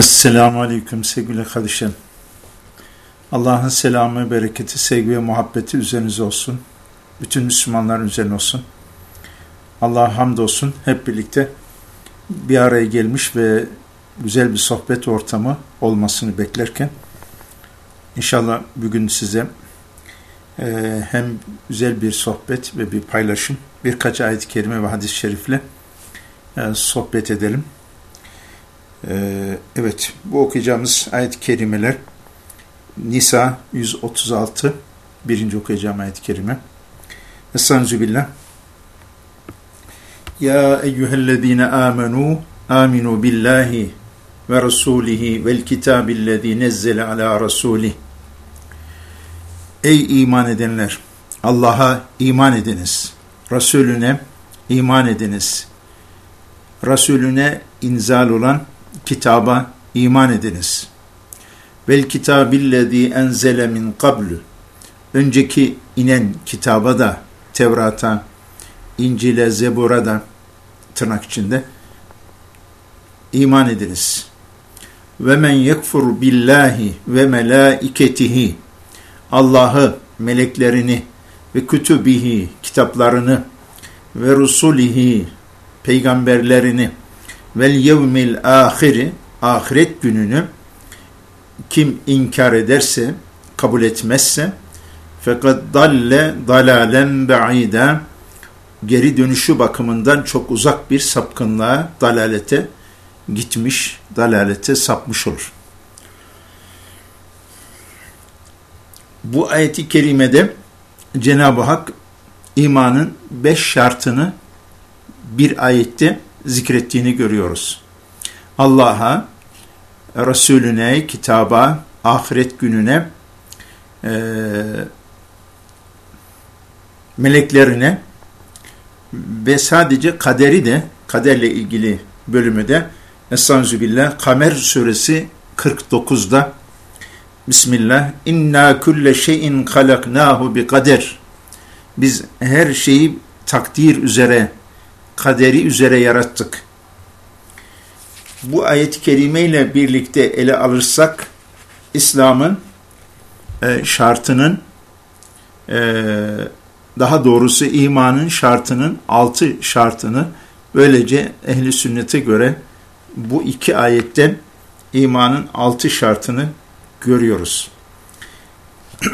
Esselamu Aleyküm sevgili kardeşlerim. Allah'ın selamı, bereketi, sevgi ve muhabbeti üzerinize olsun. Bütün Müslümanların üzerine olsun. Allah'a hamdolsun hep birlikte bir araya gelmiş ve güzel bir sohbet ortamı olmasını beklerken inşallah bugün size e, hem güzel bir sohbet ve bir paylaşım birkaç ayet-i kerime ve hadis-i şerifle e, sohbet edelim. Ee, evet, bu okuyacağımız ayet-i kerimeler Nisa 136 birinci okuyacağım ayet-i kerime. Estaizu billah. Ya eyyühellezine amenu aminu billahi ve rasulihi vel kitabillezi nezzele ala rasulih. Ey iman edenler! Allah'a iman ediniz. Resulüne iman ediniz. Resulüne inzal olan kitaba iman ediniz. Vel kitabillezî enzele min qablu. Önceki inen kitaba da, Tevrat'a, İncil'e, Zebur'a da tırnak içinde iman ediniz. Ve men yekfur billahi ve melaiketihi Allah'ı, meleklerini ve kütübihi, kitaplarını ve rusulihi, peygamberlerini vel yevmil ahiri ahiret gününü kim inkar ederse, kabul etmezse fakat dalle dalalen ba'ida geri dönüşü bakımından çok uzak bir sapkınlığa, dalalete gitmiş, dalalete sapmış olur. Bu ayeti kerimede Cenab-ı Hak imanın beş şartını bir ayette zikrettiğini görüyoruz. Allah'a, Resulüne, kitaba, ahiret gününe, e, meleklerine ve sadece kaderi de, kaderle ilgili bölümü de Estağfirullah Kamer suresi 49'da Bismillah inna kulle şeyin halaknahu bi kader biz her şeyi takdir üzere kaderi üzere yarattık. Bu ayet-i kerime ile birlikte ele alırsak İslam'ın e, şartının e, daha doğrusu imanın şartının altı şartını böylece ehli sünnete göre bu iki ayetten imanın altı şartını görüyoruz.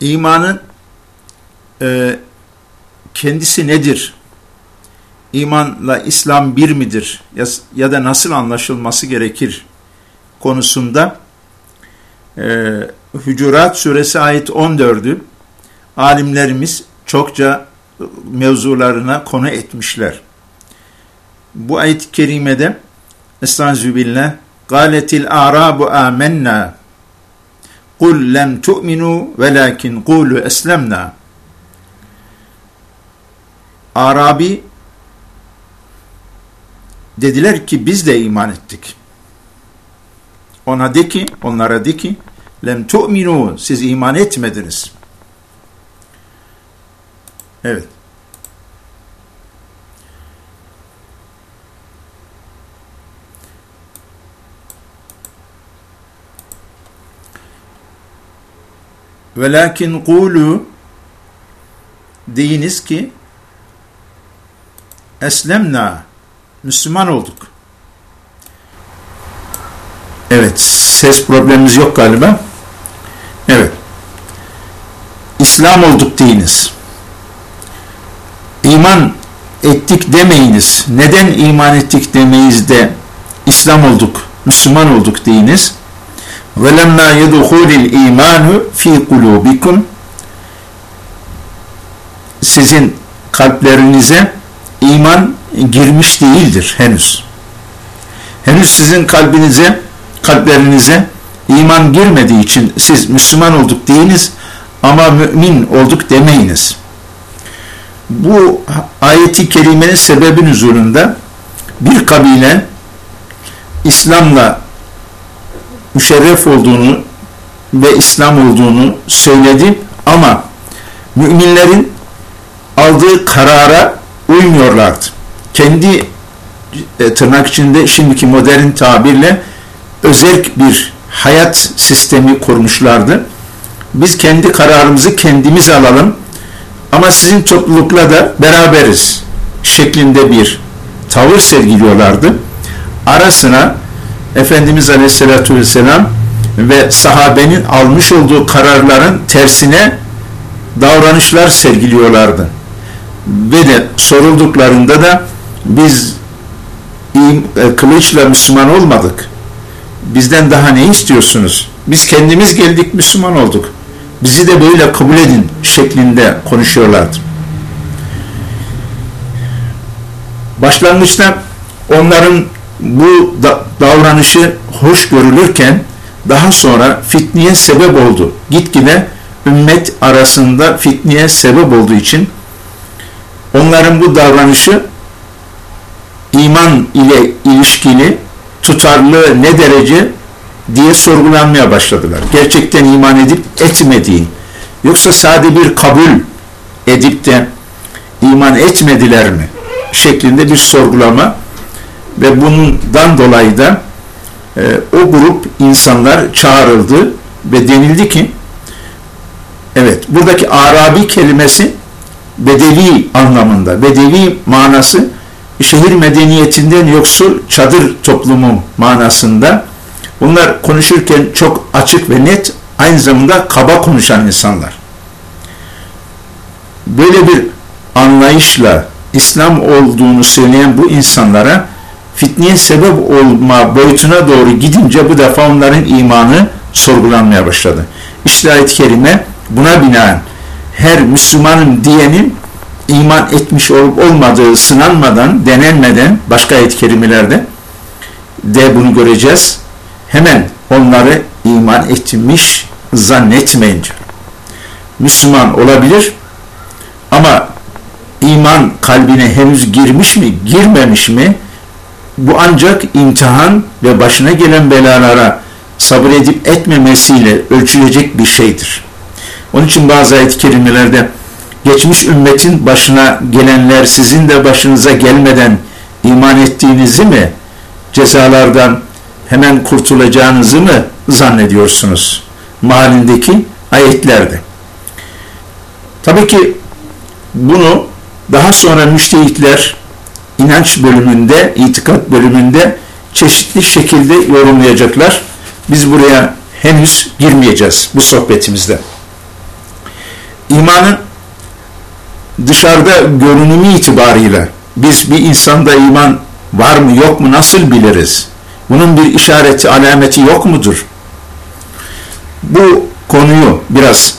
İmanın e, kendisi nedir? İmanla İslam bir midir? Ya, ya da nasıl anlaşılması gerekir? konusunda e, Hücurat suresi ayet 14'ü alimlerimiz çokça mevzularına konu etmişler. Bu ayet-i kerimede Estağfirullah Galetil arabu amennâ Kul lem tu'minu velakin kulu eslemna Arabi dediler ki biz de iman ettik. Ona de ki, onlara de ki, lem tu'minu, siz iman etmediniz. Evet. Velakin kulu deyiniz ki eslemna Müslüman olduk. Evet, ses problemimiz yok galiba. Evet. İslam olduk deyiniz. İman ettik demeyiniz. Neden iman ettik demeyiz de İslam olduk, Müslüman olduk deyiniz. وَلَمَّا يَدُخُولِ الْا۪يمَانُ ف۪ي قُلُوبِكُمْ Sizin kalplerinize iman girmiş değildir henüz. Henüz sizin kalbinize, kalplerinize iman girmediği için siz Müslüman olduk deyiniz ama mümin olduk demeyiniz. Bu ayeti kerimenin sebebi nüzulunda bir kabile İslam'la müşerref olduğunu ve İslam olduğunu söyledi ama müminlerin aldığı karara uymuyorlardı. Kendi e, tırnak içinde şimdiki modern tabirle özel bir hayat sistemi kurmuşlardı. Biz kendi kararımızı kendimiz alalım ama sizin toplulukla da beraberiz şeklinde bir tavır sergiliyorlardı. Arasına Efendimiz Aleyhisselatü Vesselam ve sahabenin almış olduğu kararların tersine davranışlar sergiliyorlardı. Ve de sorulduklarında da biz e, kılıçla Müslüman olmadık. Bizden daha ne istiyorsunuz? Biz kendimiz geldik Müslüman olduk. Bizi de böyle kabul edin şeklinde konuşuyorlardı. Başlangıçta onların bu davranışı hoş görülürken daha sonra fitneye sebep oldu. Gitgide ümmet arasında fitneye sebep olduğu için onların bu davranışı iman ile ilişkili tutarlı ne derece diye sorgulanmaya başladılar. Gerçekten iman edip etmediği yoksa sade bir kabul edip de iman etmediler mi şeklinde bir sorgulama ve bundan dolayı da e, o grup insanlar çağrıldı ve denildi ki evet buradaki Arabi kelimesi bedevi anlamında bedevi manası şehir medeniyetinden yoksul çadır toplumu manasında bunlar konuşurken çok açık ve net aynı zamanda kaba konuşan insanlar böyle bir anlayışla İslam olduğunu söyleyen bu insanlara fitneye sebep olma boyutuna doğru gidince bu defa onların imanı sorgulanmaya başladı. İşte ayet-i kerime buna binaen her Müslümanın diyenin iman etmiş olup olmadığı sınanmadan, denenmeden başka ayet-i kerimelerde de bunu göreceğiz. Hemen onları iman etmiş zannetmeyince. Müslüman olabilir ama iman kalbine henüz girmiş mi, girmemiş mi? Bu ancak imtihan ve başına gelen belalara sabredip etmemesiyle ölçülecek bir şeydir. Onun için bazı ayet-i kerimelerde geçmiş ümmetin başına gelenler sizin de başınıza gelmeden iman ettiğinizi mi cezalardan hemen kurtulacağınızı mı zannediyorsunuz? Mahallindeki ayetlerde. Tabii ki bunu daha sonra müştehitler inanç bölümünde, itikat bölümünde çeşitli şekilde yorumlayacaklar. Biz buraya henüz girmeyeceğiz bu sohbetimizde. İmanın dışarıda görünümü itibarıyla biz bir insanda iman var mı yok mu nasıl biliriz? Bunun bir işareti, alameti yok mudur? Bu konuyu biraz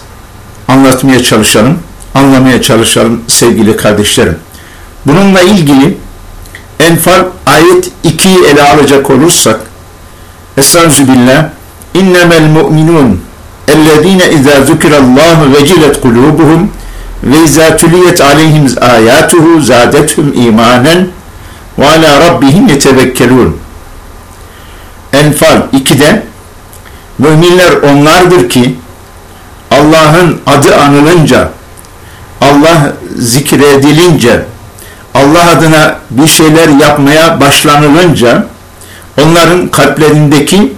anlatmaya çalışalım, anlamaya çalışalım sevgili kardeşlerim. Bununla ilgili Enfal ayet 2'yi ele alacak olursak Estağfirullah İnnemel mu'minun izâ zükirallâhu vecilet kulûbuhum ve izâ tüliyet aleyhim âyâtuhu zâdethum imanen ve alâ rabbihim yetevekkelûn Enfal 2'de müminler onlardır ki Allah'ın adı anılınca Allah zikredilince Allah adına bir şeyler yapmaya başlanılınca onların kalplerindeki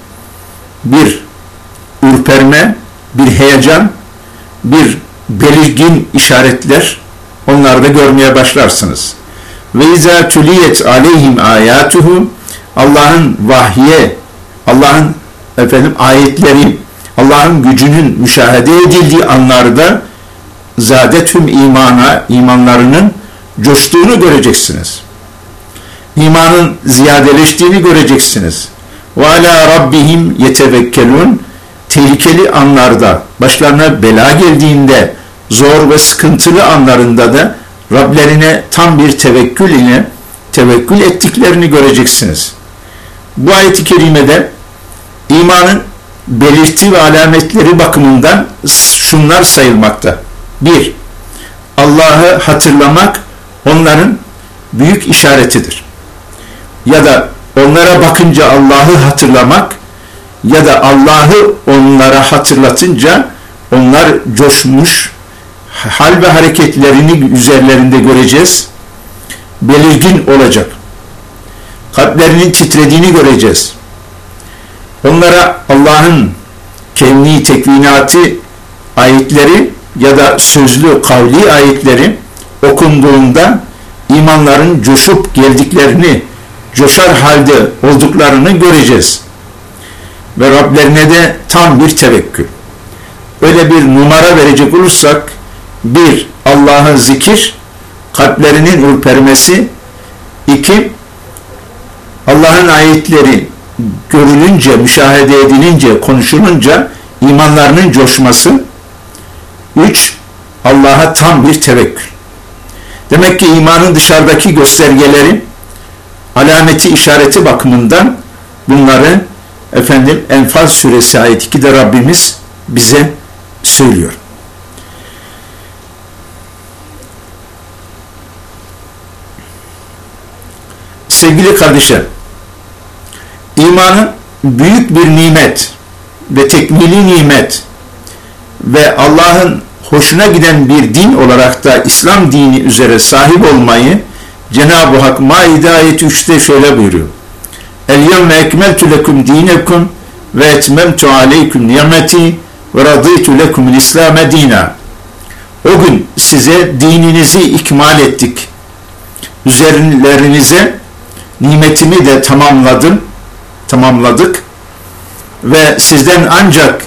bir ürperme, bir heyecan, bir belirgin işaretler onlarda görmeye başlarsınız. Ve izâ tüliyet aleyhim âyâtuhu Allah'ın vahye, Allah'ın efendim ayetleri, Allah'ın gücünün müşahede edildiği anlarda tüm imana, imanlarının coştuğunu göreceksiniz. İmanın ziyadeleştiğini göreceksiniz. Ve ala rabbihim yetevekkelun tehlikeli anlarda, başlarına bela geldiğinde, zor ve sıkıntılı anlarında da Rablerine tam bir tevekkül ile tevekkül ettiklerini göreceksiniz. Bu ayet-i kerimede imanın belirti ve alametleri bakımından şunlar sayılmakta. Bir, Allah'ı hatırlamak onların büyük işaretidir. Ya da onlara bakınca Allah'ı hatırlamak ya da Allah'ı onlara hatırlatınca onlar coşmuş, hal ve hareketlerini üzerlerinde göreceğiz, belirgin olacak. kalplerinin titrediğini göreceğiz. Onlara Allah'ın kevni tekvinatı ayetleri ya da sözlü kavli ayetleri okunduğunda imanların coşup geldiklerini, coşar halde olduklarını göreceğiz. Ve Rablerine de tam bir tevekkül. Öyle bir numara verecek olursak, bir, Allah'ın zikir, kalplerinin ürpermesi, iki, Allah'ın ayetleri görülünce, müşahede edilince, konuşulunca imanlarının coşması, üç, Allah'a tam bir tevekkül. Demek ki imanın dışarıdaki göstergeleri, alameti işareti bakımından bunları efendim Enfal suresi ayet 2'de Rabbimiz bize söylüyor. Sevgili kardeşler, imanın büyük bir nimet ve tekmili nimet ve Allah'ın hoşuna giden bir din olarak da İslam dini üzere sahip olmayı Cenab-ı Hak Maide ayet 3'te şöyle buyuruyor. El-yevme ekmeltu lekum dinekum ve etmemtu aleyküm nimeti ve radıytu lekumul İslam'e dina. O gün size dininizi ikmal ettik. Üzerlerinize nimetimi de tamamladım, tamamladık ve sizden ancak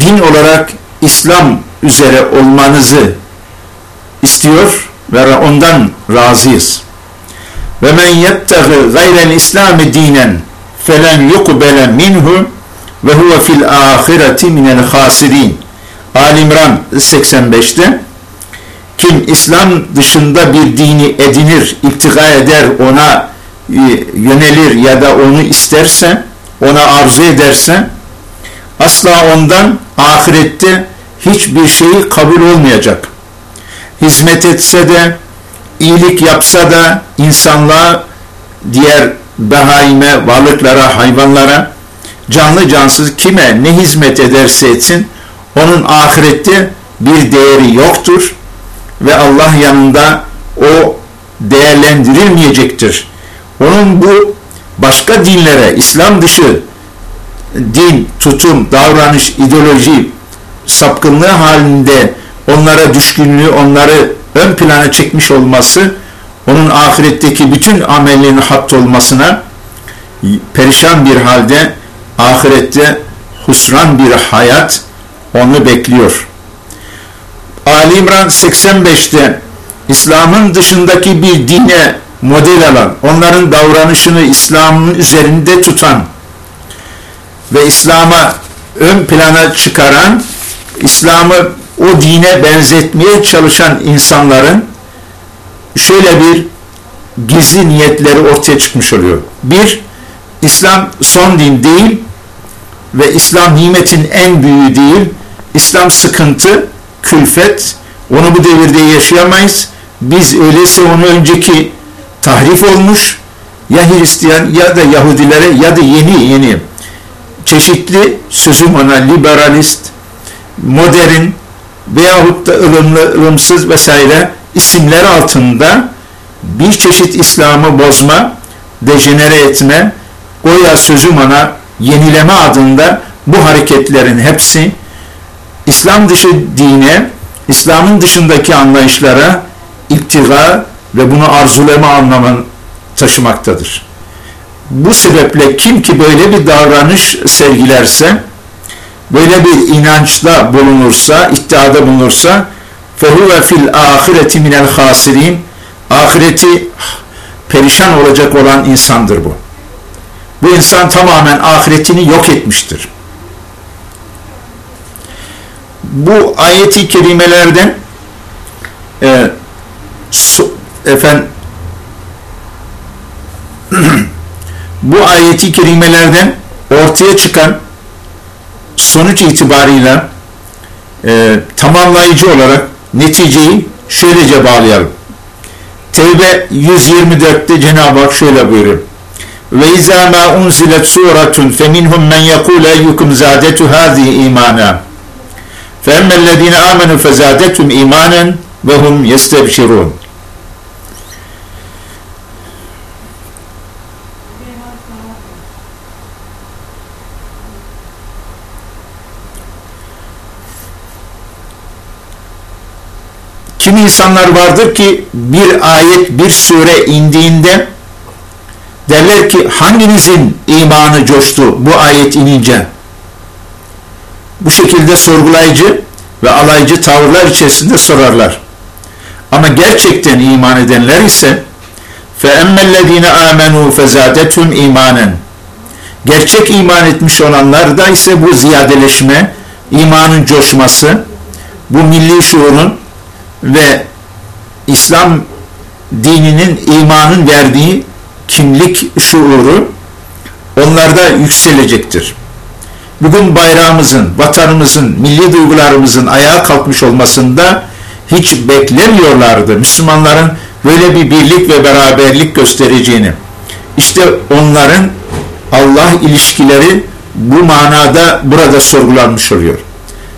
din olarak İslam üzere olmanızı istiyor ve ondan razıyız. Ve men yettegi gayrel İslami dinen felen yukbele minhu ve huve fil ahireti minel hasirin. Ali İmran 85'te kim İslam dışında bir dini edinir, iptika eder, ona e, yönelir ya da onu isterse, ona arzu ederse asla ondan ahirette hiçbir şeyi kabul olmayacak. Hizmet etse de, iyilik yapsa da insanlığa, diğer behaime, varlıklara, hayvanlara, canlı cansız kime ne hizmet ederse etsin, onun ahirette bir değeri yoktur ve Allah yanında o değerlendirilmeyecektir. Onun bu başka dinlere, İslam dışı din, tutum, davranış, ideoloji, sapkınlığı halinde onlara düşkünlüğü, onları ön plana çekmiş olması, onun ahiretteki bütün amelinin hapt olmasına perişan bir halde ahirette husran bir hayat onu bekliyor. Ali İmran 85'te İslam'ın dışındaki bir dine model alan, onların davranışını İslam'ın üzerinde tutan ve İslam'a ön plana çıkaran İslam'ı o dine benzetmeye çalışan insanların şöyle bir gizli niyetleri ortaya çıkmış oluyor. Bir, İslam son din değil ve İslam nimetin en büyüğü değil. İslam sıkıntı, külfet, onu bu devirde yaşayamayız. Biz öyleyse onu önceki tahrif olmuş ya Hristiyan ya da Yahudilere ya da yeni yeni çeşitli sözüm ona liberalist, modern veyahut da ılımlı, ılımsız vesaire isimler altında bir çeşit İslam'ı bozma, dejenere etme, goya sözüm ona yenileme adında bu hareketlerin hepsi İslam dışı dine, İslam'ın dışındaki anlayışlara iptiga ve bunu arzulama anlamını taşımaktadır. Bu sebeple kim ki böyle bir davranış sergilerse, böyle bir inançta bulunursa, iddiada bulunursa فَهُوَ fil ahireti minel hasirin ahireti perişan olacak olan insandır bu. Bu insan tamamen ahiretini yok etmiştir. Bu ayeti kerimelerden e, su, efendim bu ayeti kerimelerden ortaya çıkan sonuç itibarıyla e, tamamlayıcı olarak neticeyi şöylece bağlayalım. Tevbe 124'te Cenab-ı Hak şöyle buyuruyor. Ve izâ mâ unzilet suratun fe minhum men yekûl eyyukum zâdetu hâzihi imâna. Fe emmellezîne âmenû fe zâdetum imânen ve hum yestebşirûn. Kimi insanlar vardır ki bir ayet, bir sure indiğinde derler ki hanginizin imanı coştu bu ayet inince? Bu şekilde sorgulayıcı ve alaycı tavırlar içerisinde sorarlar. Ama gerçekten iman edenler ise فَاَمَّا الَّذ۪ينَ آمَنُوا فَزَادَتُمْ imanen. Gerçek iman etmiş olanlarda ise bu ziyadeleşme, imanın coşması, bu milli şuurun ve İslam dininin imanın verdiği kimlik şuuru onlarda yükselecektir. Bugün bayrağımızın, vatanımızın, milli duygularımızın ayağa kalkmış olmasında hiç beklemiyorlardı. Müslümanların böyle bir birlik ve beraberlik göstereceğini. İşte onların Allah ilişkileri bu manada burada sorgulanmış oluyor.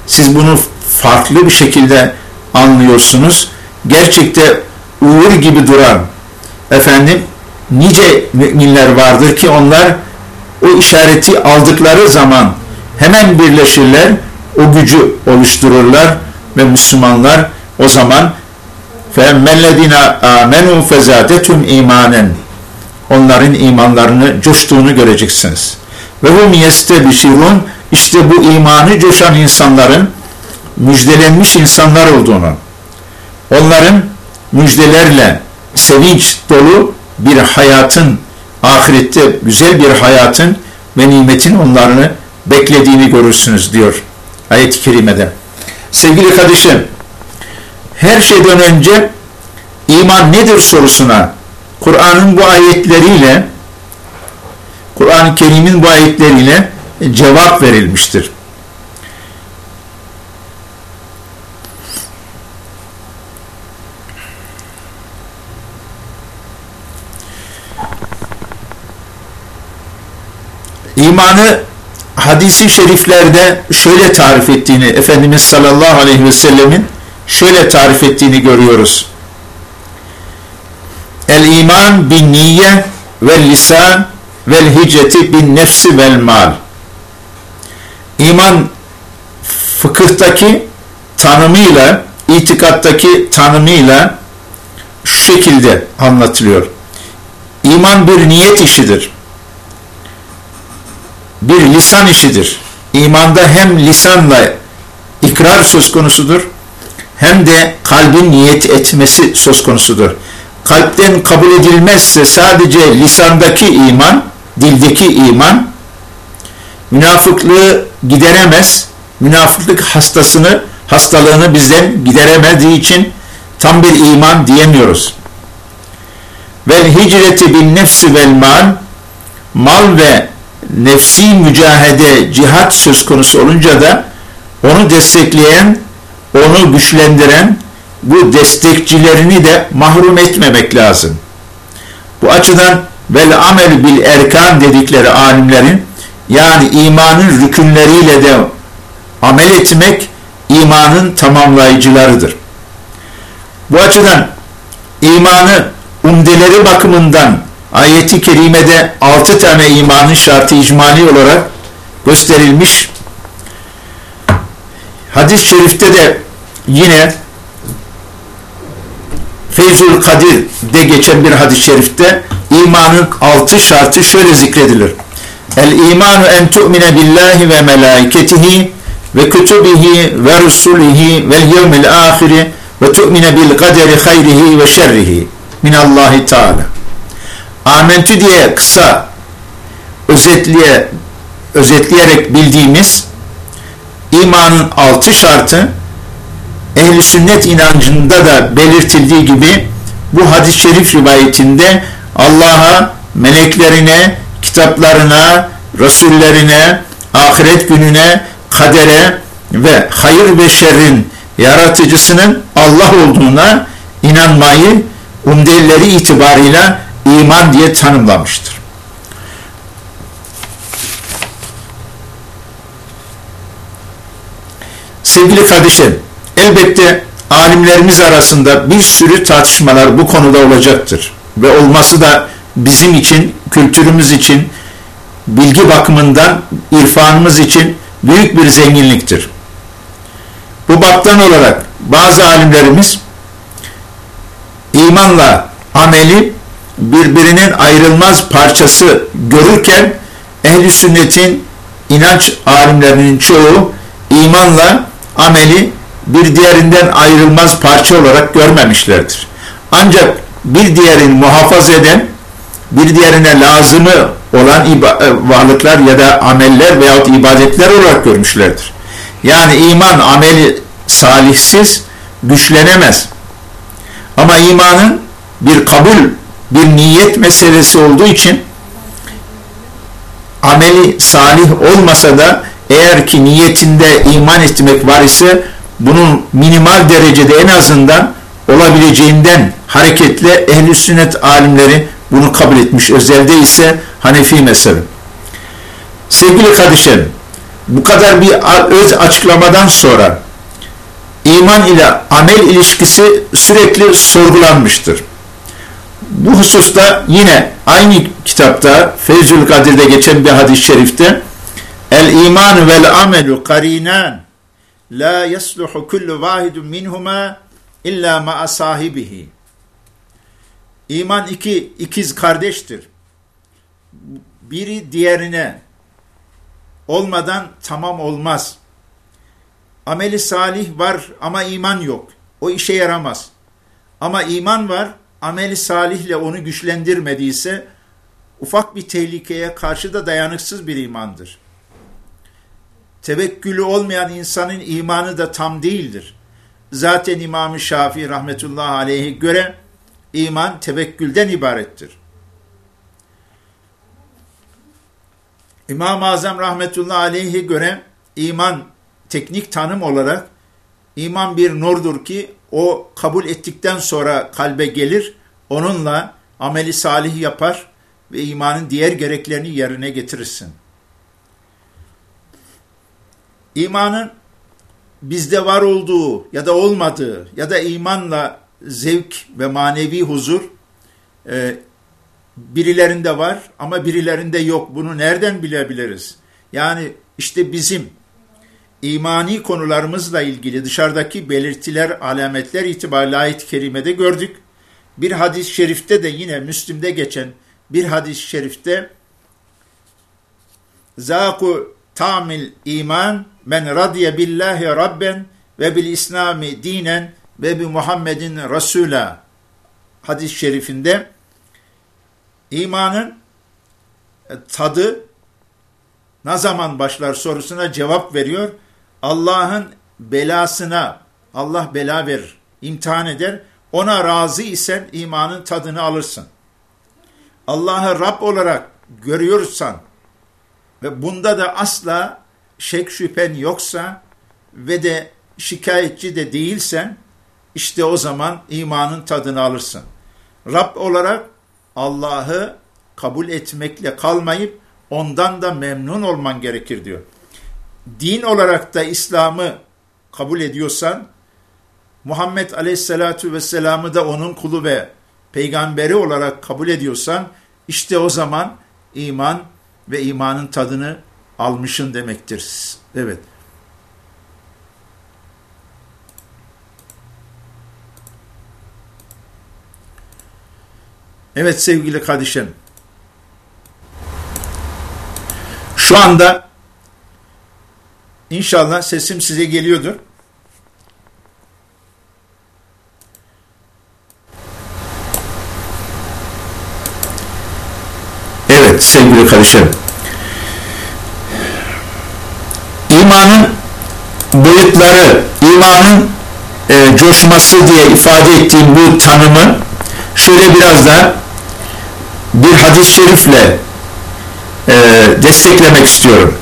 Siz bunu farklı bir şekilde anlıyorsunuz. Gerçekte uğur gibi duran efendim nice müminler vardır ki onlar o işareti aldıkları zaman hemen birleşirler, o gücü oluştururlar ve Müslümanlar o zaman فَاَمَّلَّذِينَ آمَنُوا فَزَادَتُمْ imanen Onların imanlarını coştuğunu göreceksiniz. Ve hum yestebşirun işte bu imanı coşan insanların müjdelenmiş insanlar olduğunu, onların müjdelerle sevinç dolu bir hayatın, ahirette güzel bir hayatın ve nimetin onlarını beklediğini görürsünüz diyor ayet-i kerimede. Sevgili kardeşim, her şeyden önce iman nedir sorusuna Kur'an'ın bu ayetleriyle Kur'an-ı Kerim'in bu ayetleriyle cevap verilmiştir. İmanı hadisi şeriflerde şöyle tarif ettiğini Efendimiz sallallahu aleyhi ve sellemin şöyle tarif ettiğini görüyoruz. El iman bin niye ve lisan vel hicreti bin nefsi vel mal. İman fıkıhtaki tanımıyla, itikattaki tanımıyla şu şekilde anlatılıyor. İman bir niyet işidir. Bir lisan işidir. İmanda hem lisanla ikrar söz konusudur, hem de kalbin niyet etmesi söz konusudur. Kalpten kabul edilmezse sadece lisandaki iman, dildeki iman, münafıklığı gideremez, münafıklık hastasını, hastalığını bizden gideremediği için tam bir iman diyemiyoruz. Vel hicreti bin nefsi vel mal, mal ve nefsi mücahede, cihat söz konusu olunca da onu destekleyen onu güçlendiren bu destekçilerini de mahrum etmemek lazım. Bu açıdan vel amel bil erkan dedikleri alimlerin yani imanın rükünleriyle de amel etmek imanın tamamlayıcılarıdır. Bu açıdan imanı umdeleri bakımından ayeti kerimede altı tane imanın şartı icmali olarak gösterilmiş Hadis-i şerifte de yine Feyzul Kadir'de geçen bir hadis-i şerifte imanın altı şartı şöyle zikredilir. El imanu en tu'mine billahi ve melaiketihi ve kütübihi ve rusulihi ve yevmil ahiri ve tu'mine bil kaderi hayrihi ve şerrihi minallahi teala. Amentü diye kısa özetliye, özetleyerek bildiğimiz imanın altı şartı ehli sünnet inancında da belirtildiği gibi bu hadis-i şerif rivayetinde Allah'a, meleklerine, kitaplarına, rasullerine, ahiret gününe, kadere ve hayır ve şerrin yaratıcısının Allah olduğuna inanmayı umdelleri itibarıyla iman diye tanımlamıştır. Sevgili kardeşlerim, elbette alimlerimiz arasında bir sürü tartışmalar bu konuda olacaktır. Ve olması da bizim için, kültürümüz için, bilgi bakımından irfanımız için büyük bir zenginliktir. Bu baktan olarak bazı alimlerimiz imanla ameli birbirinin ayrılmaz parçası görürken ehli sünnetin inanç alimlerinin çoğu imanla ameli bir diğerinden ayrılmaz parça olarak görmemişlerdir. Ancak bir diğerini muhafaza eden, bir diğerine lazımı olan e, varlıklar ya da ameller veyahut ibadetler olarak görmüşlerdir. Yani iman ameli salihsiz güçlenemez. Ama imanın bir kabul, bir niyet meselesi olduğu için ameli salih olmasa da eğer ki niyetinde iman etmek var ise bunun minimal derecede en azından olabileceğinden hareketle ehl sünnet alimleri bunu kabul etmiş. Özelde ise Hanefi mezhebi. Sevgili kardeşlerim, bu kadar bir öz açıklamadan sonra iman ile amel ilişkisi sürekli sorgulanmıştır. Bu hususta yine aynı kitapta Feyzül Kadir'de geçen bir hadis-i şerifte El iman vel amelu karinan la yasluhu kullu vahidun minhuma illa ma'a sahibihi. İman iki ikiz kardeştir. Biri diğerine olmadan tamam olmaz. Ameli salih var ama iman yok. O işe yaramaz. Ama iman var, ameli salihle onu güçlendirmediyse ufak bir tehlikeye karşı da dayanıksız bir imandır. Tevekkülü olmayan insanın imanı da tam değildir. Zaten İmam-ı Şafii rahmetullahi aleyhi göre iman tevekkülden ibarettir. İmam-ı Azam rahmetullahi aleyhi göre iman teknik tanım olarak iman bir nurdur ki o kabul ettikten sonra kalbe gelir, onunla ameli salih yapar ve imanın diğer gereklerini yerine getirirsin. İmanın bizde var olduğu ya da olmadığı ya da imanla zevk ve manevi huzur e, birilerinde var ama birilerinde yok. Bunu nereden bilebiliriz? Yani işte bizim imani konularımızla ilgili dışarıdaki belirtiler, alametler itibariyle ayet-i kerimede gördük. Bir hadis-i şerifte de yine Müslim'de geçen bir hadis-i şerifte Zaku tamil iman men radiye billahi rabben ve bil islami dinen ve bi Muhammedin Resul'a hadis-i şerifinde imanın tadı ne zaman başlar sorusuna cevap veriyor. Allah'ın belasına Allah bela verir, imtihan eder. Ona razı isen imanın tadını alırsın. Allah'ı Rab olarak görüyorsan ve bunda da asla şek şüphen yoksa ve de şikayetçi de değilsen işte o zaman imanın tadını alırsın. Rab olarak Allah'ı kabul etmekle kalmayıp ondan da memnun olman gerekir diyor. Din olarak da İslam'ı kabul ediyorsan Muhammed Aleyhisselatü Vesselam'ı da onun kulu ve peygamberi olarak kabul ediyorsan işte o zaman iman ve imanın tadını almışın demektir. Evet. Evet sevgili kardeşim. Şu anda inşallah sesim size geliyordur. Evet sevgili kardeşim. İmanın boyutları, imanın e, coşması diye ifade ettiğim bu tanımı şöyle biraz da bir hadis-i şerifle e, desteklemek istiyorum.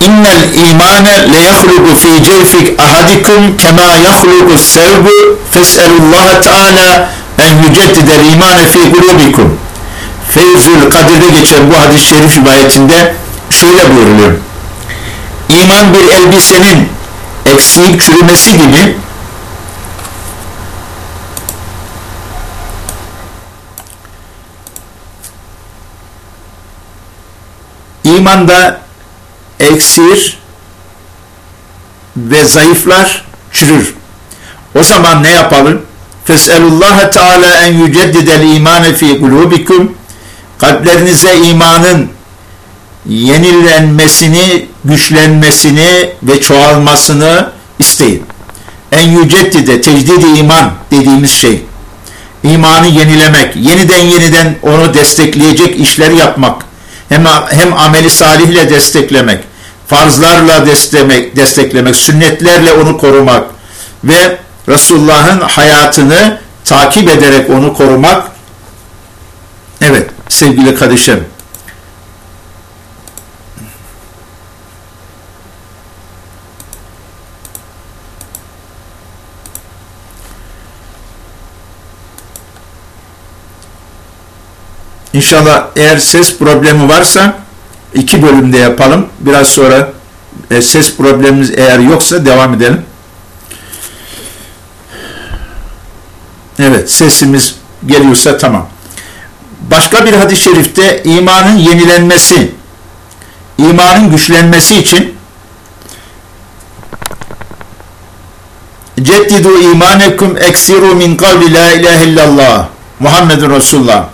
İnnel imane le yahluku fi cevfik ahadikum kema yahluku sevbu fes'elullaha teala en yüceddidel imane fi kulubikum. Feyzül Kadir'de geçen bu hadis-i şerif rivayetinde şöyle buyuruluyor. İman bir elbisenin eksiyip çürümesi gibi imanda eksir ve zayıflar, çürür. O zaman ne yapalım? Fes'elullaha Teala en yüceddidel imane fi kulubikum kalplerinize imanın yenilenmesini, güçlenmesini ve çoğalmasını isteyin. En yüceddide, tecdidi iman dediğimiz şey. İmanı yenilemek, yeniden yeniden onu destekleyecek işler yapmak. Hem, hem ameli salihle desteklemek, farzlarla desteklemek, desteklemek, sünnetlerle onu korumak ve Resulullah'ın hayatını takip ederek onu korumak. Evet sevgili kardeşlerim. İnşallah eğer ses problemi varsa iki bölümde yapalım. Biraz sonra e, ses problemimiz eğer yoksa devam edelim. Evet sesimiz geliyorsa tamam. Başka bir hadis-i şerifte imanın yenilenmesi, imanın güçlenmesi için Ceddidu imanekum eksiru min kavli la ilahe illallah Muhammedun Resulullah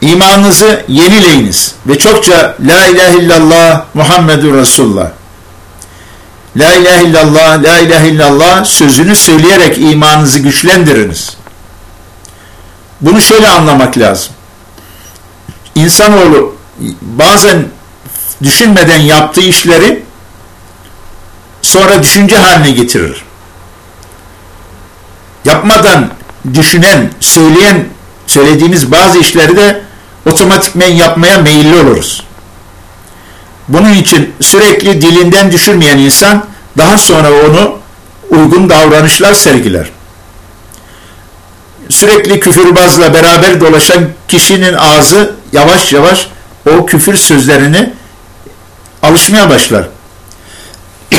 İmanınızı yenileyiniz ve çokça La ilahe illallah Muhammedun Resulullah La ilahe illallah, la ilahe illallah sözünü söyleyerek imanınızı güçlendiriniz. Bunu şöyle anlamak lazım. İnsanoğlu bazen düşünmeden yaptığı işleri sonra düşünce haline getirir. Yapmadan düşünen, söyleyen, söylediğimiz bazı işleri de otomatikmen yapmaya meyilli oluruz. Bunun için sürekli dilinden düşürmeyen insan daha sonra onu uygun davranışlar sergiler sürekli küfürbazla beraber dolaşan kişinin ağzı yavaş yavaş o küfür sözlerini alışmaya başlar.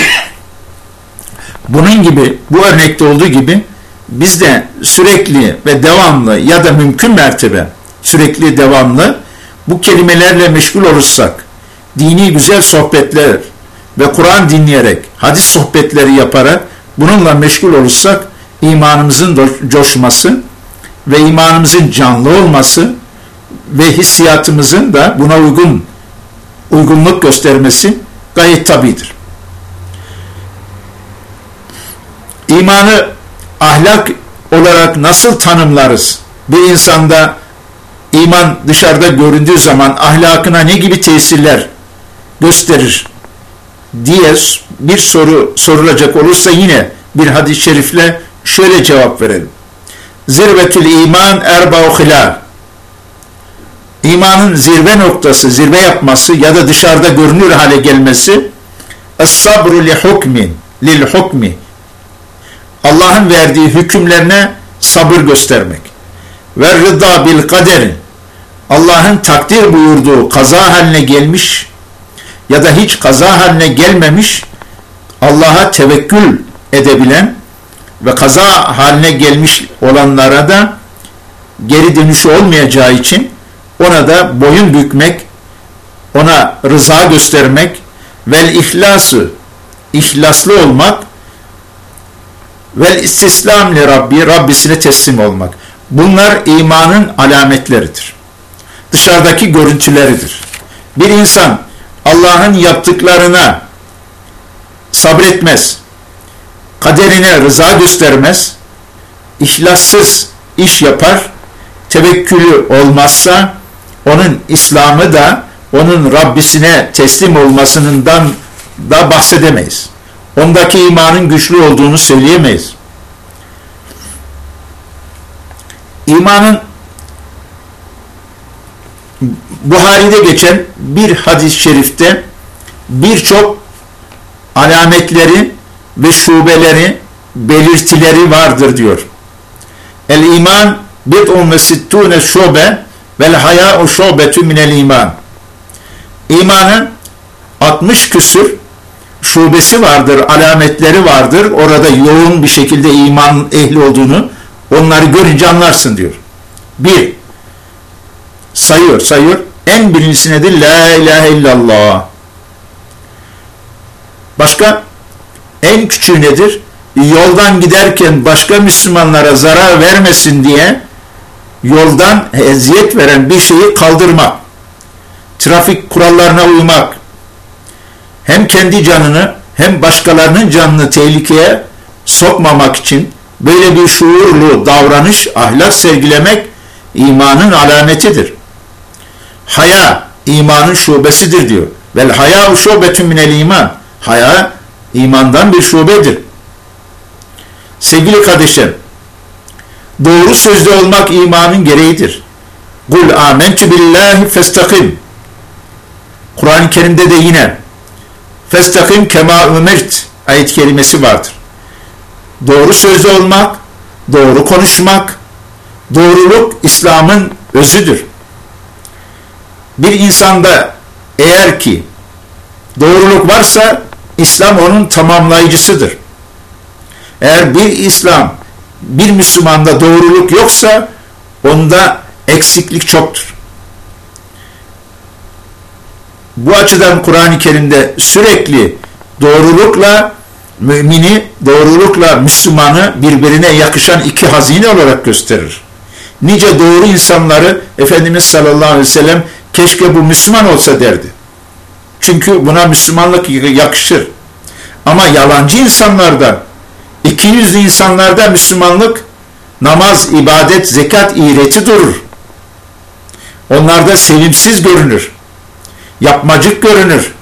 Bunun gibi, bu örnekte olduğu gibi biz de sürekli ve devamlı ya da mümkün mertebe sürekli devamlı bu kelimelerle meşgul olursak, dini güzel sohbetler ve Kur'an dinleyerek, hadis sohbetleri yaparak bununla meşgul olursak imanımızın coşması ve imanımızın canlı olması ve hissiyatımızın da buna uygun uygunluk göstermesi gayet tabidir. İmanı ahlak olarak nasıl tanımlarız? Bir insanda iman dışarıda göründüğü zaman ahlakına ne gibi tesirler gösterir diye bir soru sorulacak olursa yine bir hadis-i şerifle şöyle cevap verelim zirvetül iman erba'u hilal. İmanın zirve noktası, zirve yapması ya da dışarıda görünür hale gelmesi es-sabru li hukmin, lil hukmi. Allah'ın verdiği hükümlerine sabır göstermek. Ve rıda bil kaderi. Allah'ın takdir buyurduğu kaza haline gelmiş ya da hiç kaza haline gelmemiş Allah'a tevekkül edebilen ve kaza haline gelmiş olanlara da geri dönüşü olmayacağı için ona da boyun bükmek, ona rıza göstermek vel ihlası, ihlaslı olmak vel istislam li Rabbi, Rabbisine teslim olmak. Bunlar imanın alametleridir. Dışarıdaki görüntüleridir. Bir insan Allah'ın yaptıklarına sabretmez, kaderine rıza göstermez, ihlassız iş yapar, tevekkülü olmazsa onun İslam'ı da onun Rabbisine teslim olmasından da bahsedemeyiz. Ondaki imanın güçlü olduğunu söyleyemeyiz. İmanın Buhari'de geçen bir hadis-i şerifte birçok alametleri ve şubeleri, belirtileri vardır diyor. El iman bid'un ve sittune şube vel haya'u şubetü minel iman. İmanın 60 küsür şubesi vardır, alametleri vardır. Orada yoğun bir şekilde iman ehli olduğunu onları görünce anlarsın diyor. Bir, sayıyor, sayıyor. En birincisi nedir? La ilahe illallah. Başka? En küçüğü nedir? yoldan giderken başka Müslümanlara zarar vermesin diye yoldan eziyet veren bir şeyi kaldırmak, trafik kurallarına uymak, hem kendi canını hem başkalarının canını tehlikeye sokmamak için böyle bir şuurlu davranış, ahlak sergilemek imanın alametidir. Haya imanın şubesidir diyor. Vel haya şubetun minel iman. Haya imandan bir şubedir. Sevgili kardeşlerim, doğru sözlü olmak imanın gereğidir. Kul amentü billahi festakim. Kur'an-ı Kerim'de de yine festakim kema ümirt ayet kelimesi vardır. Doğru sözlü olmak, doğru konuşmak, doğruluk İslam'ın özüdür. Bir insanda eğer ki doğruluk varsa İslam onun tamamlayıcısıdır. Eğer bir İslam, bir Müslümanda doğruluk yoksa onda eksiklik çoktur. Bu açıdan Kur'an-ı Kerim'de sürekli doğrulukla mümini, doğrulukla Müslümanı birbirine yakışan iki hazine olarak gösterir. Nice doğru insanları Efendimiz sallallahu aleyhi ve sellem keşke bu Müslüman olsa derdi. Çünkü buna Müslümanlık yakışır. Ama yalancı insanlarda, iki yüzlü insanlarda Müslümanlık, namaz, ibadet, zekat, iğreti durur. Onlarda sevimsiz görünür. Yapmacık görünür.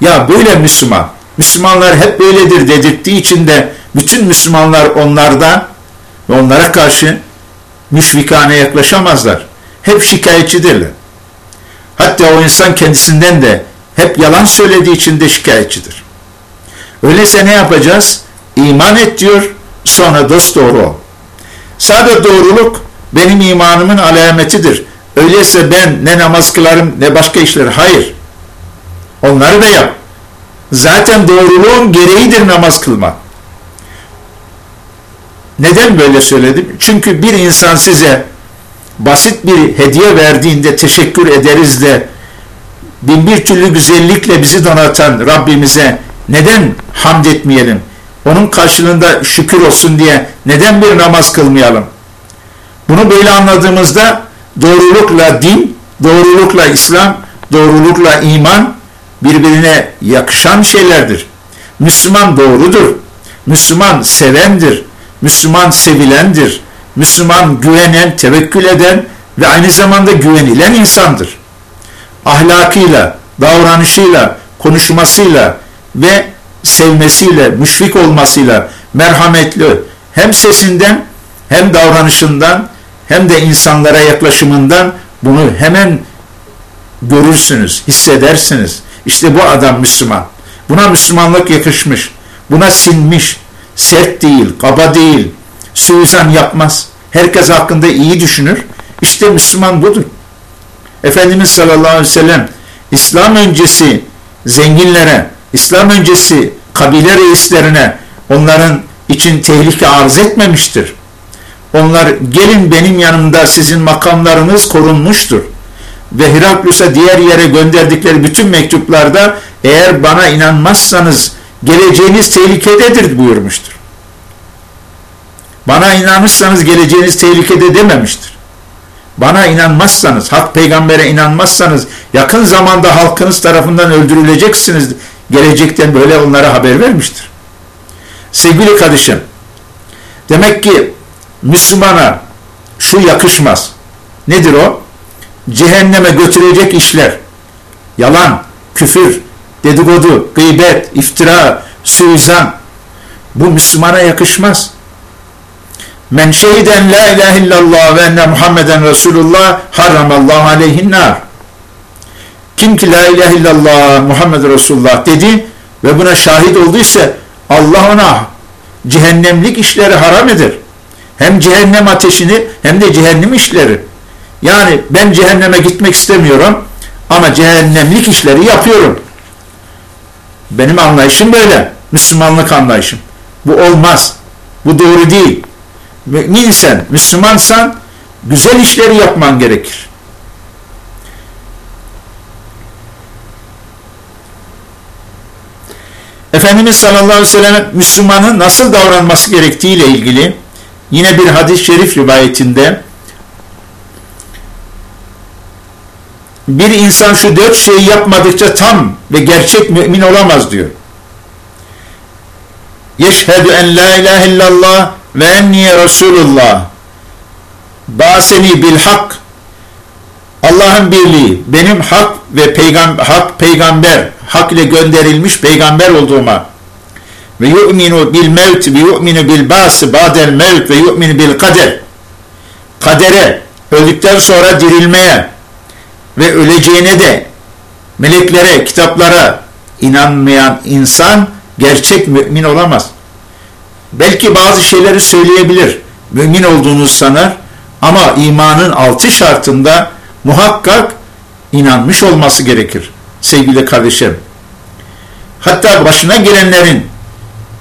Ya böyle Müslüman. Müslümanlar hep böyledir dedirttiği için de bütün Müslümanlar onlarda ve onlara karşı müşfikane yaklaşamazlar. Hep şikayetçidirler. Hatta o insan kendisinden de hep yalan söylediği için de şikayetçidir. Öyleyse ne yapacağız? İman et diyor, sonra dost doğru ol. Sadece doğruluk benim imanımın alametidir. Öyleyse ben ne namaz kılarım ne başka işler. Hayır. Onları da yap. Zaten doğruluğun gereğidir namaz kılmak. Neden böyle söyledim? Çünkü bir insan size basit bir hediye verdiğinde teşekkür ederiz de bin bir türlü güzellikle bizi donatan Rabbimize neden hamd etmeyelim? Onun karşılığında şükür olsun diye neden bir namaz kılmayalım? Bunu böyle anladığımızda doğrulukla din, doğrulukla İslam, doğrulukla iman birbirine yakışan şeylerdir. Müslüman doğrudur. Müslüman sevendir. Müslüman sevilendir. Müslüman güvenen, tevekkül eden ve aynı zamanda güvenilen insandır. Ahlakıyla, davranışıyla, konuşmasıyla ve sevmesiyle, müşfik olmasıyla, merhametli hem sesinden hem davranışından hem de insanlara yaklaşımından bunu hemen görürsünüz, hissedersiniz. İşte bu adam Müslüman. Buna Müslümanlık yakışmış. Buna sinmiş. Sert değil, kaba değil. Suizan yapmaz. Herkes hakkında iyi düşünür. İşte Müslüman budur. Efendimiz sallallahu aleyhi ve sellem İslam öncesi zenginlere, İslam öncesi kabile reislerine onların için tehlike arz etmemiştir. Onlar gelin benim yanımda sizin makamlarınız korunmuştur ve Heraklus'a diğer yere gönderdikleri bütün mektuplarda eğer bana inanmazsanız geleceğiniz tehlikededir buyurmuştur. Bana inanırsanız geleceğiniz tehlikede dememiştir. Bana inanmazsanız, hak peygambere inanmazsanız yakın zamanda halkınız tarafından öldürüleceksiniz. Gelecekten böyle onlara haber vermiştir. Sevgili kardeşim, demek ki Müslümana şu yakışmaz. Nedir o? Cehenneme götürecek işler, yalan, küfür, dedikodu, gıybet, iftira, suizan, bu Müslümana yakışmaz. Men şehiden la ilahe illallah ve enne Muhammeden Resulullah harramallahu aleyhin nar. Kim ki la ilahe illallah Muhammed Resulullah dedi ve buna şahit olduysa Allah ona cehennemlik işleri haram eder. Hem cehennem ateşini hem de cehennem işleri. Yani ben cehenneme gitmek istemiyorum ama cehennemlik işleri yapıyorum. Benim anlayışım böyle. Müslümanlık anlayışım. Bu olmaz. Bu doğru değil. Müminsen, Müslümansan güzel işleri yapman gerekir. Efendimiz sallallahu aleyhi ve sellem Müslümanın nasıl davranması gerektiği ile ilgili yine bir hadis-i şerif rivayetinde bir insan şu dört şeyi yapmadıkça tam ve gerçek mümin olamaz diyor. Yeşhedü en la ilahe illallah ve enniye Resulullah. Baseni bil hak. Allah'ın birliği, benim hak ve peygam hak peygamber, hak ile gönderilmiş peygamber olduğuma ve yu'minu bil mevt ve yu'minu bil bas ba'del mevt ve yu'minu bil kader. Kadere, öldükten sonra dirilmeye ve öleceğine de meleklere, kitaplara inanmayan insan gerçek mümin olamaz. Belki bazı şeyleri söyleyebilir, mümin olduğunu sanar ama imanın altı şartında muhakkak inanmış olması gerekir sevgili kardeşim. Hatta başına gelenlerin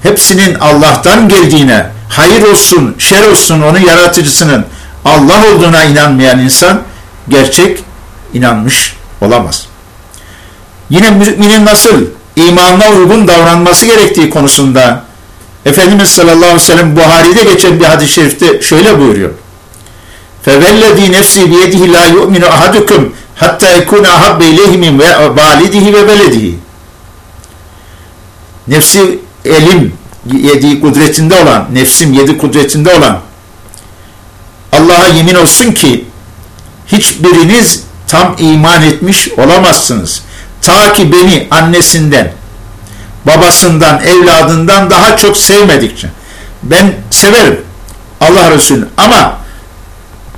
hepsinin Allah'tan geldiğine, hayır olsun, şer olsun onun yaratıcısının Allah olduğuna inanmayan insan gerçek inanmış olamaz. Yine müminin nasıl imanına uygun davranması gerektiği konusunda Efendimiz sallallahu aleyhi ve sellem Buhari'de geçen bir hadis-i şerifte şöyle buyuruyor. فَوَلَّذ۪ي نَفْسِي بِيَدِهِ لَا يُؤْمِنُ أَحَدُكُمْ hatta ekune ahabbe ileyhi min validihi ve veledihi. Nefsi elim yedi kudretinde olan, nefsim yedi kudretinde olan Allah'a yemin olsun ki hiçbiriniz tam iman etmiş olamazsınız. Ta ki beni annesinden, babasından, evladından daha çok sevmedikçe. Ben severim Allah Resulü ama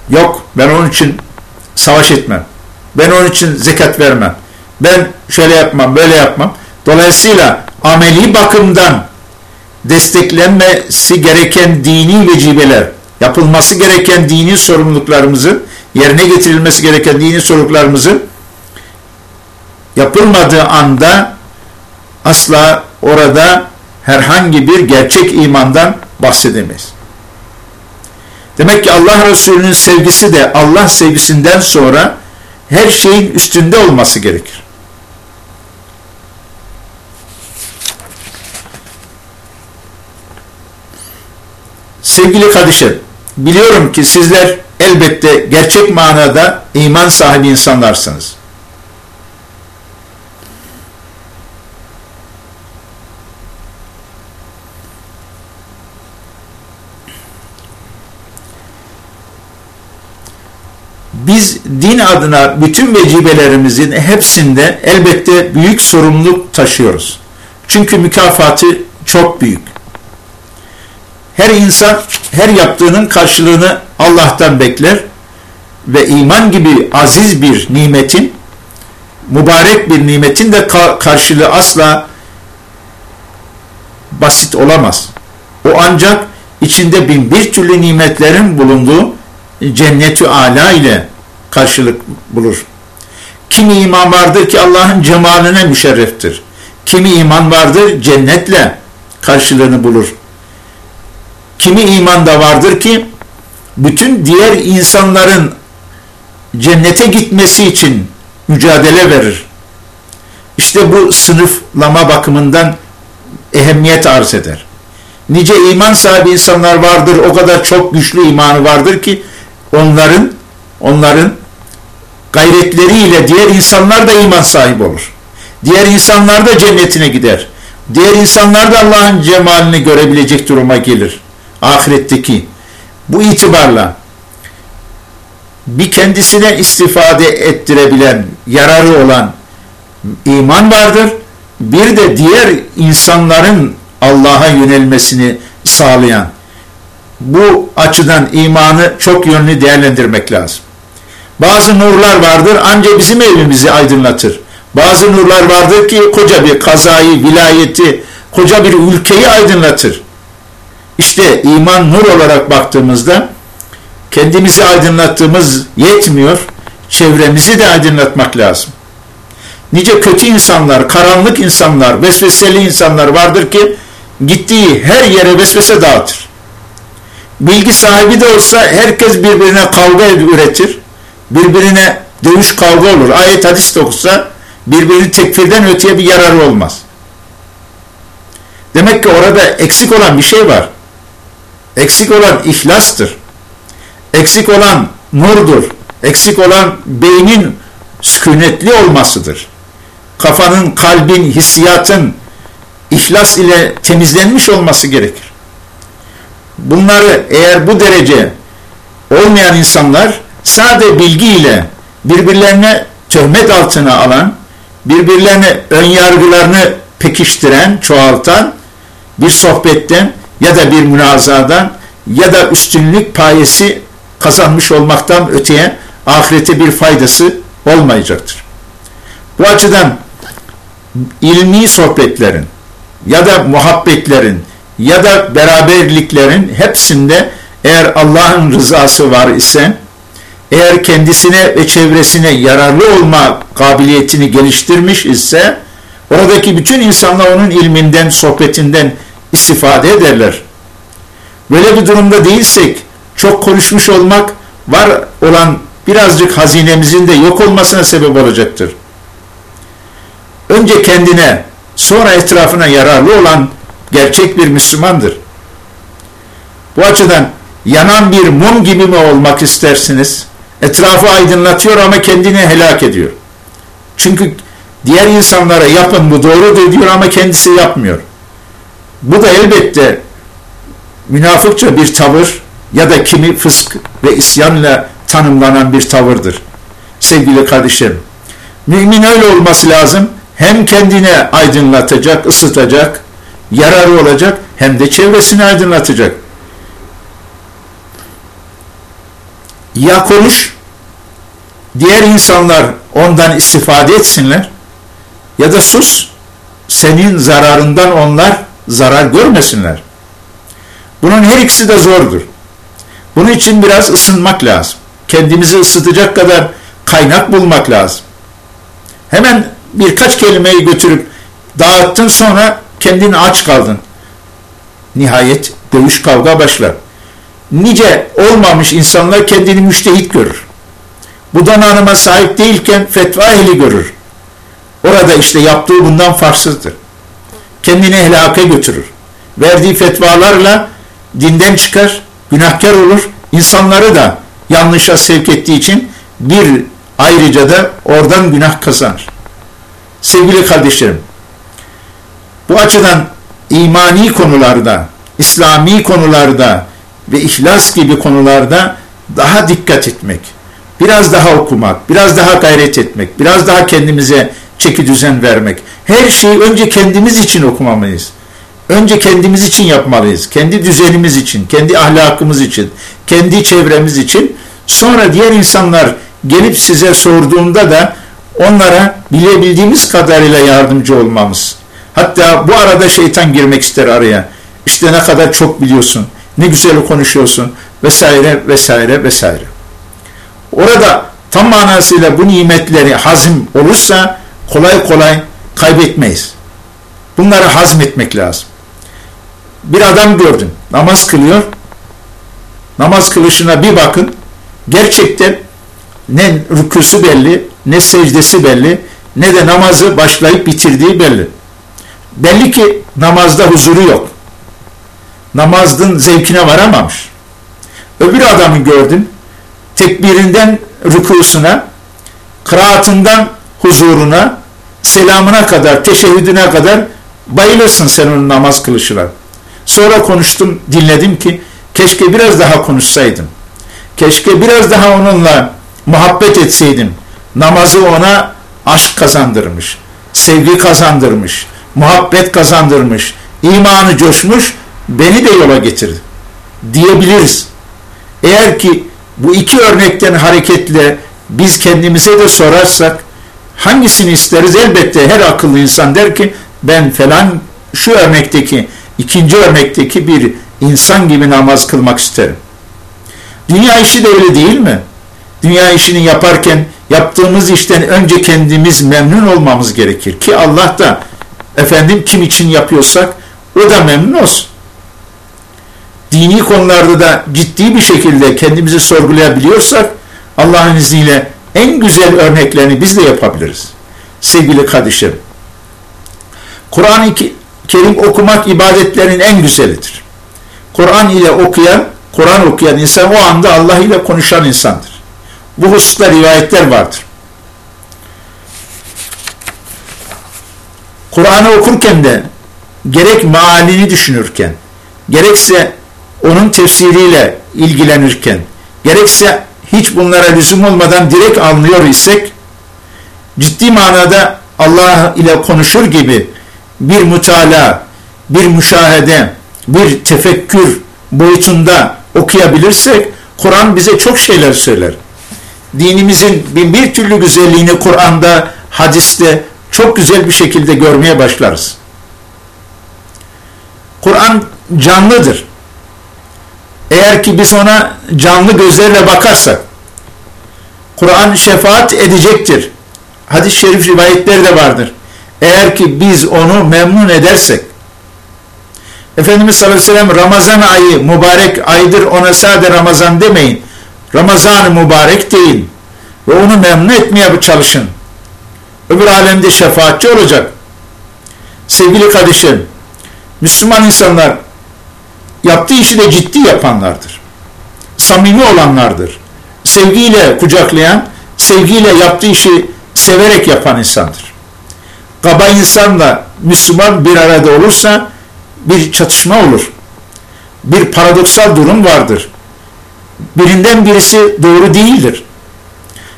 yok ben onun için savaş etmem. Ben onun için zekat vermem. Ben şöyle yapmam, böyle yapmam. Dolayısıyla ameli bakımdan desteklenmesi gereken dini vecibeler, yapılması gereken dini sorumluluklarımızı, yerine getirilmesi gereken dini sorumluluklarımızı yapılmadığı anda asla orada herhangi bir gerçek imandan bahsedemeyiz. Demek ki Allah Resulü'nün sevgisi de Allah sevgisinden sonra her şeyin üstünde olması gerekir. Sevgili kardeşim, biliyorum ki sizler elbette gerçek manada iman sahibi insanlarsınız. biz din adına bütün vecibelerimizin hepsinde elbette büyük sorumluluk taşıyoruz. Çünkü mükafatı çok büyük. Her insan her yaptığının karşılığını Allah'tan bekler ve iman gibi aziz bir nimetin, mübarek bir nimetin de karşılığı asla basit olamaz. O ancak içinde bin bir türlü nimetlerin bulunduğu cennetü ala ile karşılık bulur. Kimi iman vardır ki Allah'ın cemaline müşerreftir. Kimi iman vardır cennetle karşılığını bulur. Kimi iman da vardır ki bütün diğer insanların cennete gitmesi için mücadele verir. İşte bu sınıflama bakımından ehemmiyet arz eder. Nice iman sahibi insanlar vardır, o kadar çok güçlü imanı vardır ki onların onların gayretleriyle diğer insanlar da iman sahibi olur. Diğer insanlar da cennetine gider. Diğer insanlar da Allah'ın cemalini görebilecek duruma gelir. Ahiretteki. Bu itibarla bir kendisine istifade ettirebilen, yararı olan iman vardır. Bir de diğer insanların Allah'a yönelmesini sağlayan. Bu açıdan imanı çok yönlü değerlendirmek lazım. Bazı nurlar vardır ancak bizim evimizi aydınlatır. Bazı nurlar vardır ki koca bir kazayı, vilayeti, koca bir ülkeyi aydınlatır. İşte iman nur olarak baktığımızda kendimizi aydınlattığımız yetmiyor, çevremizi de aydınlatmak lazım. Nice kötü insanlar, karanlık insanlar, vesveseli insanlar vardır ki gittiği her yere vesvese dağıtır. Bilgi sahibi de olsa herkes birbirine kavga üretir birbirine dövüş kavga olur. Ayet hadis de birbirini tekfirden öteye bir yararı olmaz. Demek ki orada eksik olan bir şey var. Eksik olan ihlastır. Eksik olan nurdur. Eksik olan beynin sükunetli olmasıdır. Kafanın, kalbin, hissiyatın ihlas ile temizlenmiş olması gerekir. Bunları eğer bu derece olmayan insanlar sade bilgiyle birbirlerine töhmet altına alan, birbirlerine ön yargılarını pekiştiren, çoğaltan bir sohbetten ya da bir münazadan ya da üstünlük payesi kazanmış olmaktan öteye ahirete bir faydası olmayacaktır. Bu açıdan ilmi sohbetlerin ya da muhabbetlerin ya da beraberliklerin hepsinde eğer Allah'ın rızası var ise eğer kendisine ve çevresine yararlı olma kabiliyetini geliştirmiş ise oradaki bütün insanlar onun ilminden, sohbetinden istifade ederler. Böyle bir durumda değilsek çok konuşmuş olmak var olan birazcık hazinemizin de yok olmasına sebep olacaktır. Önce kendine sonra etrafına yararlı olan gerçek bir Müslümandır. Bu açıdan yanan bir mum gibi mi olmak istersiniz? Etrafı aydınlatıyor ama kendini helak ediyor. Çünkü diğer insanlara yapın bu doğrudur diyor ama kendisi yapmıyor. Bu da elbette münafıkça bir tavır ya da kimi fısk ve isyanla tanımlanan bir tavırdır. Sevgili kardeşlerim, mümin öyle olması lazım. Hem kendine aydınlatacak, ısıtacak, yararı olacak hem de çevresini aydınlatacak. Ya konuş, diğer insanlar ondan istifade etsinler ya da sus, senin zararından onlar zarar görmesinler. Bunun her ikisi de zordur. Bunun için biraz ısınmak lazım. Kendimizi ısıtacak kadar kaynak bulmak lazım. Hemen birkaç kelimeyi götürüp dağıttın sonra kendini aç kaldın. Nihayet dövüş kavga başlar. Nice olmamış insanlar kendini müştehit görür. Bu donanıma sahip değilken fetva ehli görür. Orada işte yaptığı bundan farksızdır. Kendini helaka götürür. Verdiği fetvalarla dinden çıkar, günahkar olur, insanları da yanlışa sevk ettiği için bir ayrıca da oradan günah kazanır. Sevgili kardeşlerim, bu açıdan imani konularda, İslami konularda ve ihlas gibi konularda daha dikkat etmek, biraz daha okumak, biraz daha gayret etmek, biraz daha kendimize çeki düzen vermek. Her şeyi önce kendimiz için okumamalıyız. Önce kendimiz için yapmalıyız. Kendi düzenimiz için, kendi ahlakımız için, kendi çevremiz için. Sonra diğer insanlar gelip size sorduğunda da onlara bilebildiğimiz kadarıyla yardımcı olmamız. Hatta bu arada şeytan girmek ister araya. İşte ne kadar çok biliyorsun, ne güzel konuşuyorsun vesaire vesaire vesaire. Orada tam manasıyla bu nimetleri hazim olursa kolay kolay kaybetmeyiz. Bunları hazmetmek lazım bir adam gördün. Namaz kılıyor. Namaz kılışına bir bakın. Gerçekten ne rüküsü belli, ne secdesi belli, ne de namazı başlayıp bitirdiği belli. Belli ki namazda huzuru yok. Namazın zevkine varamamış. Öbür adamı gördün. Tekbirinden rükusuna, kıraatından huzuruna, selamına kadar, teşehhüdüne kadar bayılırsın sen onun namaz kılışına. Sonra konuştum, dinledim ki keşke biraz daha konuşsaydım. Keşke biraz daha onunla muhabbet etseydim. Namazı ona aşk kazandırmış, sevgi kazandırmış, muhabbet kazandırmış, imanı coşmuş, beni de yola getirdi diyebiliriz. Eğer ki bu iki örnekten hareketle biz kendimize de sorarsak hangisini isteriz? Elbette her akıllı insan der ki ben falan şu örnekteki ikinci örnekteki bir insan gibi namaz kılmak isterim. Dünya işi de öyle değil mi? Dünya işini yaparken yaptığımız işten önce kendimiz memnun olmamız gerekir ki Allah da efendim kim için yapıyorsak o da memnun olsun. Dini konularda da ciddi bir şekilde kendimizi sorgulayabiliyorsak Allah'ın izniyle en güzel örneklerini biz de yapabiliriz. Sevgili kardeşlerim, Kur'an-ı Kerim okumak ibadetlerin en güzelidir. Kur'an ile okuyan, Kur'an okuyan insan o anda Allah ile konuşan insandır. Bu hususta rivayetler vardır. Kur'an'ı okurken de gerek mealini düşünürken, gerekse onun tefsiriyle ilgilenirken, gerekse hiç bunlara lüzum olmadan direkt anlıyor isek, ciddi manada Allah ile konuşur gibi bir mutala, bir müşahede, bir tefekkür boyutunda okuyabilirsek, Kur'an bize çok şeyler söyler. Dinimizin bir türlü güzelliğini Kur'an'da, hadiste çok güzel bir şekilde görmeye başlarız. Kur'an canlıdır. Eğer ki biz ona canlı gözlerle bakarsak, Kur'an şefaat edecektir. Hadis-i şerif rivayetleri de vardır. Eğer ki biz onu memnun edersek, Efendimiz sallallahu aleyhi ve sellem Ramazan ayı mübarek aydır ona sadece Ramazan demeyin. Ramazan-ı mübarek deyin. Ve onu memnun etmeye çalışın. Öbür alemde şefaatçi olacak. Sevgili kardeşim, Müslüman insanlar yaptığı işi de ciddi yapanlardır. Samimi olanlardır. Sevgiyle kucaklayan, sevgiyle yaptığı işi severek yapan insandır. Kaba insanla Müslüman bir arada olursa bir çatışma olur. Bir paradoksal durum vardır. Birinden birisi doğru değildir.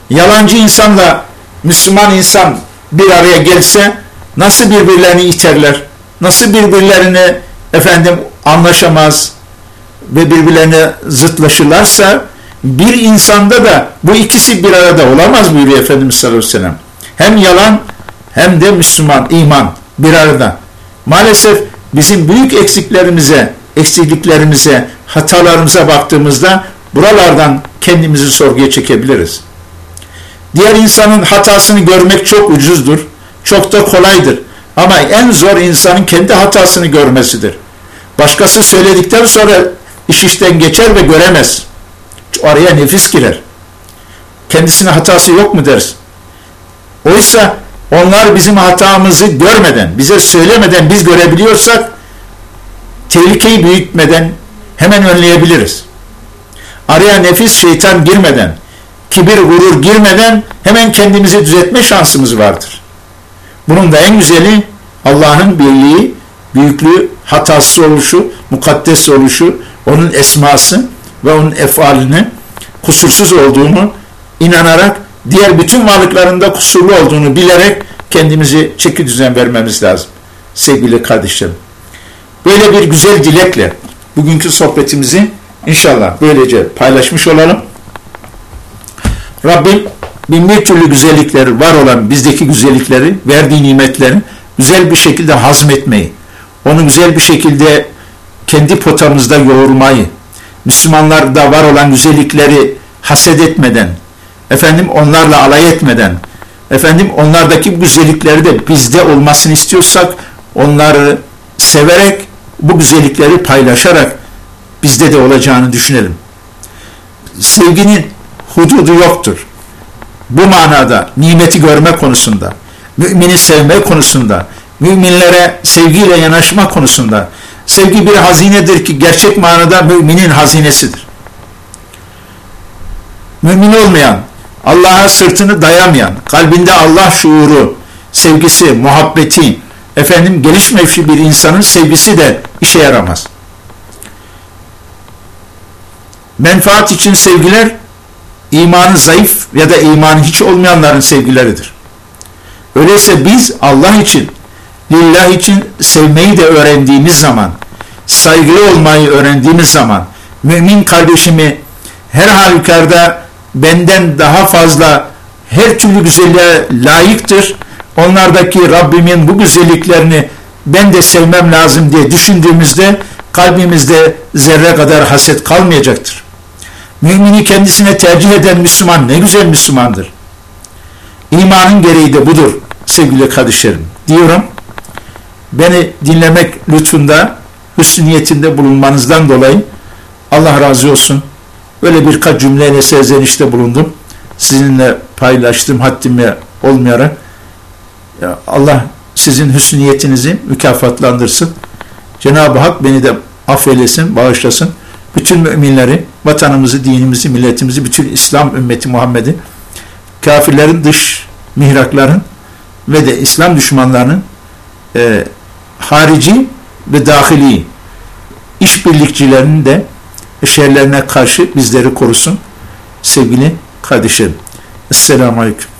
Yalancı insanla Müslüman insan bir araya gelse nasıl birbirlerini iterler? Nasıl birbirlerini efendim anlaşamaz ve birbirlerine zıtlaşırlarsa bir insanda da bu ikisi bir arada olamaz buyuruyor Efendimiz sallallahu aleyhi ve sellem. Hem yalan hem de Müslüman, iman bir arada. Maalesef bizim büyük eksiklerimize, eksikliklerimize, hatalarımıza baktığımızda buralardan kendimizi sorguya çekebiliriz. Diğer insanın hatasını görmek çok ucuzdur, çok da kolaydır. Ama en zor insanın kendi hatasını görmesidir. Başkası söyledikten sonra iş işten geçer ve göremez. Araya nefis girer. Kendisine hatası yok mu deriz. Oysa onlar bizim hatamızı görmeden, bize söylemeden biz görebiliyorsak tehlikeyi büyütmeden hemen önleyebiliriz. Araya nefis şeytan girmeden, kibir, gurur girmeden hemen kendimizi düzeltme şansımız vardır. Bunun da en güzeli Allah'ın birliği, büyüklüğü, hatası oluşu, mukaddes oluşu, onun esması ve onun efalini kusursuz olduğunu inanarak diğer bütün varlıklarında kusurlu olduğunu bilerek kendimizi çeki düzen vermemiz lazım. Sevgili kardeşlerim. Böyle bir güzel dilekle bugünkü sohbetimizi inşallah böylece paylaşmış olalım. Rabbim bin türlü güzellikleri var olan bizdeki güzellikleri, verdiği nimetleri güzel bir şekilde hazmetmeyi, onu güzel bir şekilde kendi potamızda yoğurmayı, Müslümanlarda var olan güzellikleri haset etmeden, efendim onlarla alay etmeden, efendim onlardaki güzellikleri de bizde olmasını istiyorsak onları severek bu güzellikleri paylaşarak bizde de olacağını düşünelim. Sevginin hududu yoktur. Bu manada nimeti görme konusunda, mümini sevme konusunda, müminlere sevgiyle yanaşma konusunda, sevgi bir hazinedir ki gerçek manada müminin hazinesidir. Mümin olmayan, Allah'a sırtını dayamayan, kalbinde Allah şuuru, sevgisi, muhabbeti, efendim gelişmemiş bir insanın sevgisi de işe yaramaz. Menfaat için sevgiler imanı zayıf ya da imanı hiç olmayanların sevgileridir. Öyleyse biz Allah için, lillah için sevmeyi de öğrendiğimiz zaman, saygılı olmayı öğrendiğimiz zaman, mümin kardeşimi her halükarda benden daha fazla her türlü güzelliğe layıktır. Onlardaki Rabbimin bu güzelliklerini ben de sevmem lazım diye düşündüğümüzde kalbimizde zerre kadar haset kalmayacaktır. Mümini kendisine tercih eden Müslüman ne güzel Müslümandır. İmanın gereği de budur sevgili kardeşlerim. Diyorum beni dinlemek lütfunda hüsnü niyetinde bulunmanızdan dolayı Allah razı olsun. Böyle birkaç cümleyle serzenişte bulundum. Sizinle paylaştım haddime olmayarak. Allah sizin hüsniyetinizi mükafatlandırsın. Cenab-ı Hak beni de affeylesin, bağışlasın. Bütün müminleri, vatanımızı, dinimizi, milletimizi, bütün İslam ümmeti Muhammed'i, kafirlerin dış mihrakların ve de İslam düşmanlarının e, harici ve dahili işbirlikçilerinin de şerlerine karşı bizleri korusun. Sevgili kardeşlerim. Esselamu Aleyküm.